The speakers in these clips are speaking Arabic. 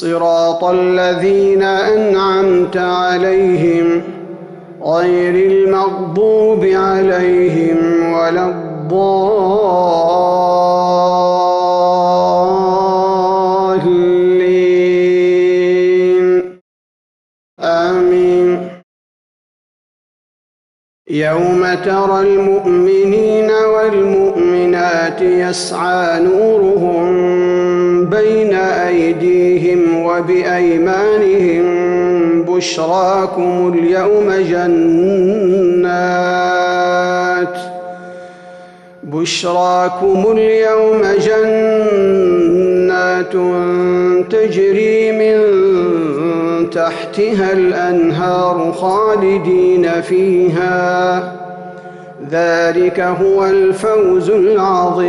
صراط الذين أنعمت عليهم غير المغضوب عليهم ولا الضالين. آمين. يوم ترى المؤمنين والمؤمنات يسعى نورهم بين أيديهم وبأيمانهم بشراكم اليوم جنات بشراكم اليوم جنات تجري من تحتها الأنهار خالدين فيها. ذلك هو الفوز العظيم.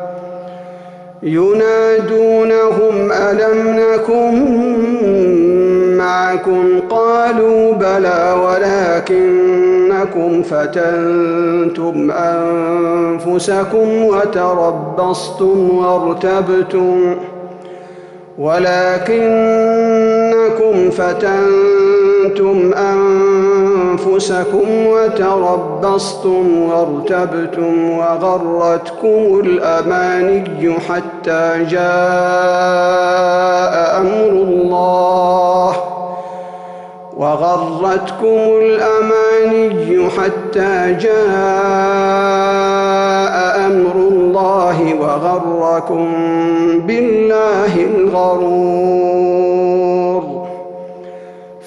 ينادونهم ألم نكن معكم؟ قالوا بلى ولكنكم فتنتم أنفسكم وتربصتم وارتبتم ولكنكم فتنتم أنفسكم وتربصتم وارتبتم وغرتكم الأماني حتى جاء أمر الله. وغرتكم الأماني حتى جاء أمر الله وغركم بالله الغرور.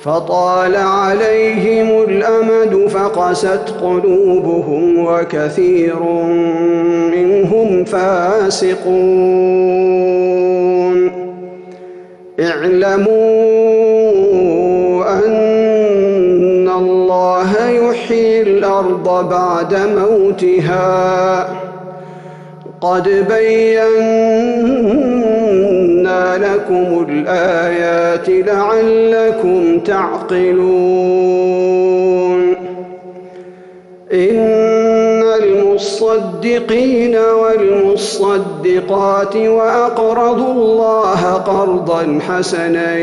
فطال عليهم الأمد فقست قلوبهم وكثير منهم فاسقون. اعلموا أن الله يحيي الأرض بعد موتها. قد بينا لكم الآيات لعلكم تعقلون. إن المصدقين والمصدقات وأقرضوا الله قرضا حسنا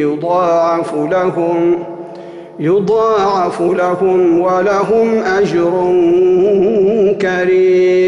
يضاعف لهم يضاعف لهم ولهم أجر كريم.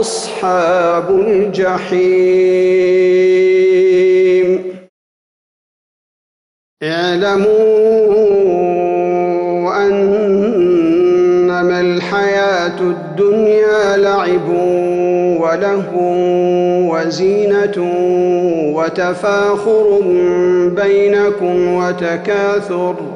أصحاب الجحيم. اعلموا أنما الحياة الدنيا لعب وله وزينة وتفاخر بينكم وتكاثر.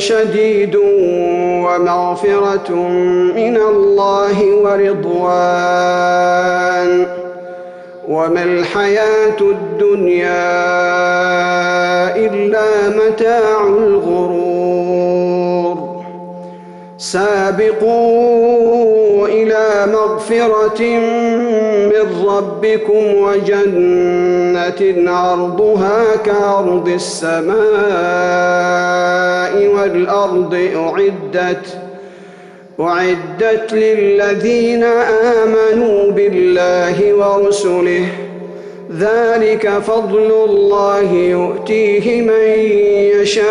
شديد ومغفرة من الله ورضوان. وما الحياة الدنيا إلا متاع الغرور. سابقوا إلى مغفرة من ربكم وجنة عرضها كعرض السماء والأرض أعدت أعدت للذين آمنوا بالله ورسله. ذلك فضل الله يؤتيه من يشاء.